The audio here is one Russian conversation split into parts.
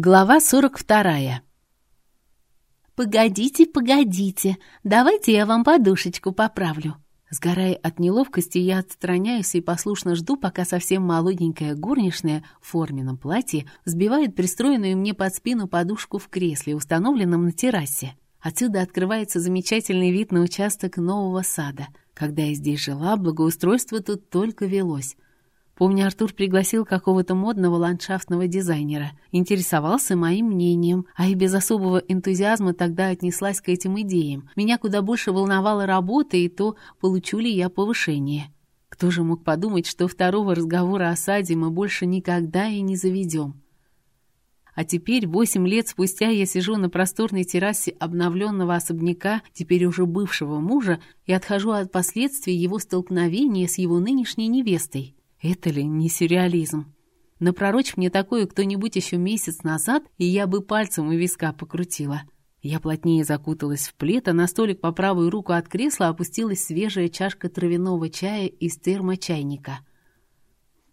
Глава 42. «Погодите, погодите, давайте я вам подушечку поправлю». Сгорая от неловкости, я отстраняюсь и послушно жду, пока совсем молоденькая горничная в форменном платье сбивает пристроенную мне под спину подушку в кресле, установленном на террасе. Отсюда открывается замечательный вид на участок нового сада. Когда я здесь жила, благоустройство тут только велось. Помню, Артур пригласил какого-то модного ландшафтного дизайнера, интересовался моим мнением, а и без особого энтузиазма тогда отнеслась к этим идеям. Меня куда больше волновала работа и то, получу ли я повышение. Кто же мог подумать, что второго разговора о саде мы больше никогда и не заведем? А теперь, восемь лет спустя, я сижу на просторной террасе обновленного особняка, теперь уже бывшего мужа, и отхожу от последствий его столкновения с его нынешней невестой. Это ли не сюрреализм? Напророчь мне такое кто-нибудь еще месяц назад, и я бы пальцем у виска покрутила. Я плотнее закуталась в плед, а на столик по правую руку от кресла опустилась свежая чашка травяного чая из термочайника.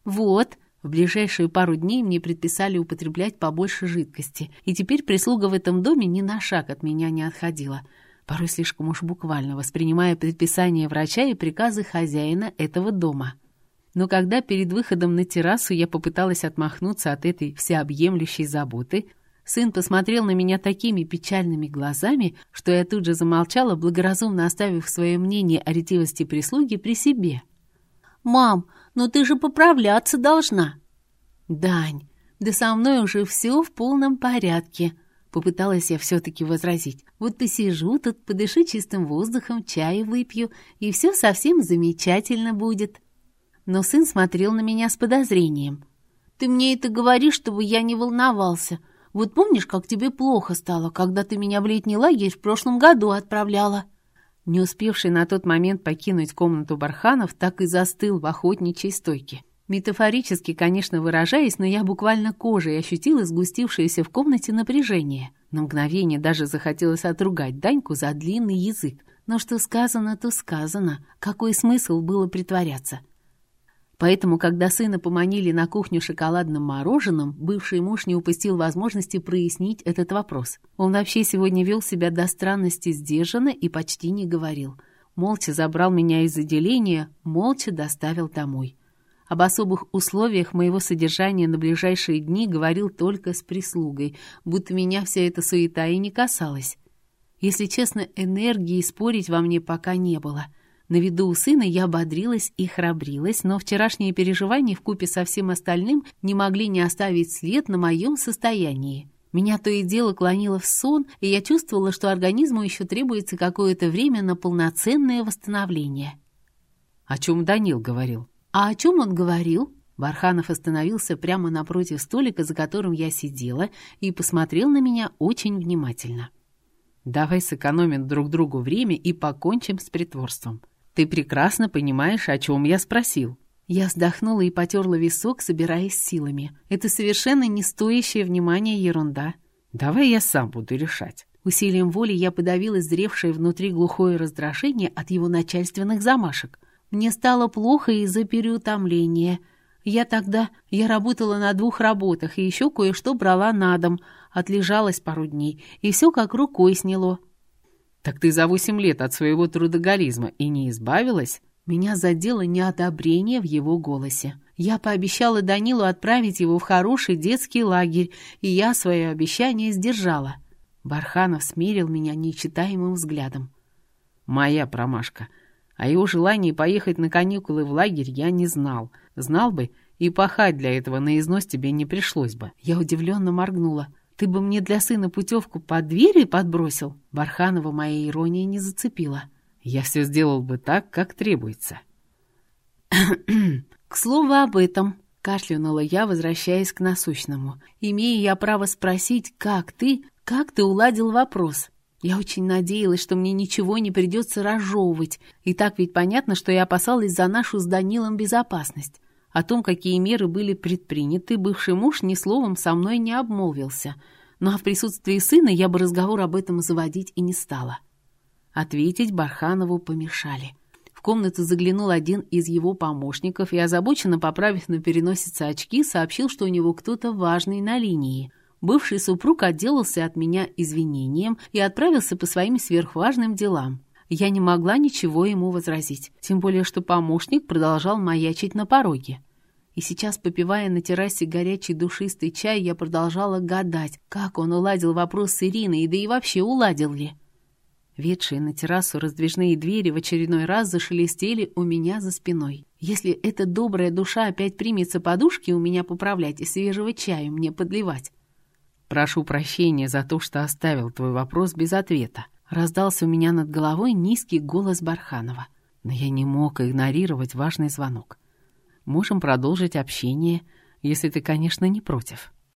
«Вот», в ближайшие пару дней мне предписали употреблять побольше жидкости, и теперь прислуга в этом доме ни на шаг от меня не отходила, порой слишком уж буквально воспринимая предписания врача и приказы хозяина этого дома. Но когда перед выходом на террасу я попыталась отмахнуться от этой всеобъемлющей заботы, сын посмотрел на меня такими печальными глазами, что я тут же замолчала, благоразумно оставив свое мнение о ретивости прислуги при себе. «Мам, но ты же поправляться должна!» «Дань, да со мной уже все в полном порядке!» Попыталась я все-таки возразить. «Вот посижу тут, подышу чистым воздухом, чай выпью, и все совсем замечательно будет!» Но сын смотрел на меня с подозрением. «Ты мне это говоришь, чтобы я не волновался. Вот помнишь, как тебе плохо стало, когда ты меня в летний лагерь в прошлом году отправляла?» Не успевший на тот момент покинуть комнату Барханов, так и застыл в охотничьей стойке. Метафорически, конечно, выражаясь, но я буквально кожей ощутила сгустившееся в комнате напряжение. На мгновение даже захотелось отругать Даньку за длинный язык. Но что сказано, то сказано. Какой смысл было притворяться? Поэтому, когда сына поманили на кухню шоколадным мороженым, бывший муж не упустил возможности прояснить этот вопрос. Он вообще сегодня вел себя до странности сдержанно и почти не говорил. Молча забрал меня из отделения, молча доставил домой. Об особых условиях моего содержания на ближайшие дни говорил только с прислугой, будто меня вся эта суета и не касалась. Если честно, энергии спорить во мне пока не было — на виду у сына я бодрилась и храбрилась, но вчерашние переживания вкупе со всем остальным не могли не оставить след на моем состоянии. Меня то и дело клонило в сон, и я чувствовала, что организму еще требуется какое-то время на полноценное восстановление. «О чем Данил говорил?» «А о чем он говорил?» Барханов остановился прямо напротив столика, за которым я сидела, и посмотрел на меня очень внимательно. «Давай сэкономим друг другу время и покончим с притворством. Ты прекрасно понимаешь, о чем я спросил». Я вздохнула и потерла висок, собираясь силами. Это совершенно не стоящая внимания ерунда. «Давай я сам буду решать». Усилием воли я подавила зревшее внутри глухое раздражение от его начальственных замашек. Мне стало плохо из-за переутомления. Я тогда... Я работала на двух работах и еще кое-что брала на дом. Отлежалась пару дней, и все как рукой сняло. «Так ты за восемь лет от своего трудоголизма и не избавилась?» Меня задело неодобрение в его голосе. Я пообещала Данилу отправить его в хороший детский лагерь, и я свое обещание сдержала. Барханов смирил меня нечитаемым взглядом. «Моя промашка. О его желании поехать на каникулы в лагерь я не знал. Знал бы, и пахать для этого на износ тебе не пришлось бы». Я удивленно моргнула. Ты бы мне для сына путевку под двери подбросил?» Барханова моя ирония не зацепила. «Я все сделал бы так, как требуется». «К слову об этом», — кашлянула я, возвращаясь к насущному. «Имею я право спросить, как ты, как ты уладил вопрос?» Я очень надеялась, что мне ничего не придется разжевывать. И так ведь понятно, что я опасалась за нашу с Данилом безопасность. О том, какие меры были предприняты, бывший муж ни словом со мной не обмолвился. Ну а в присутствии сына я бы разговор об этом заводить и не стала. Ответить Барханову помешали. В комнату заглянул один из его помощников и, озабоченно поправив на переносице очки, сообщил, что у него кто-то важный на линии. бывший супруг отделался от меня извинением и отправился по своим сверхважным делам. Я не могла ничего ему возразить, тем более что помощник продолжал маячить на пороге. И сейчас, попивая на террасе горячий душистый чай, я продолжала гадать, как он уладил вопрос с Ириной, да и вообще уладил ли. Ведшие на террасу раздвижные двери в очередной раз зашелестели у меня за спиной. Если эта добрая душа опять примется подушки у меня поправлять и свежего чаю мне подливать. «Прошу прощения за то, что оставил твой вопрос без ответа», раздался у меня над головой низкий голос Барханова. Но я не мог игнорировать важный звонок. Можем продолжить общение, если ты, конечно, не против.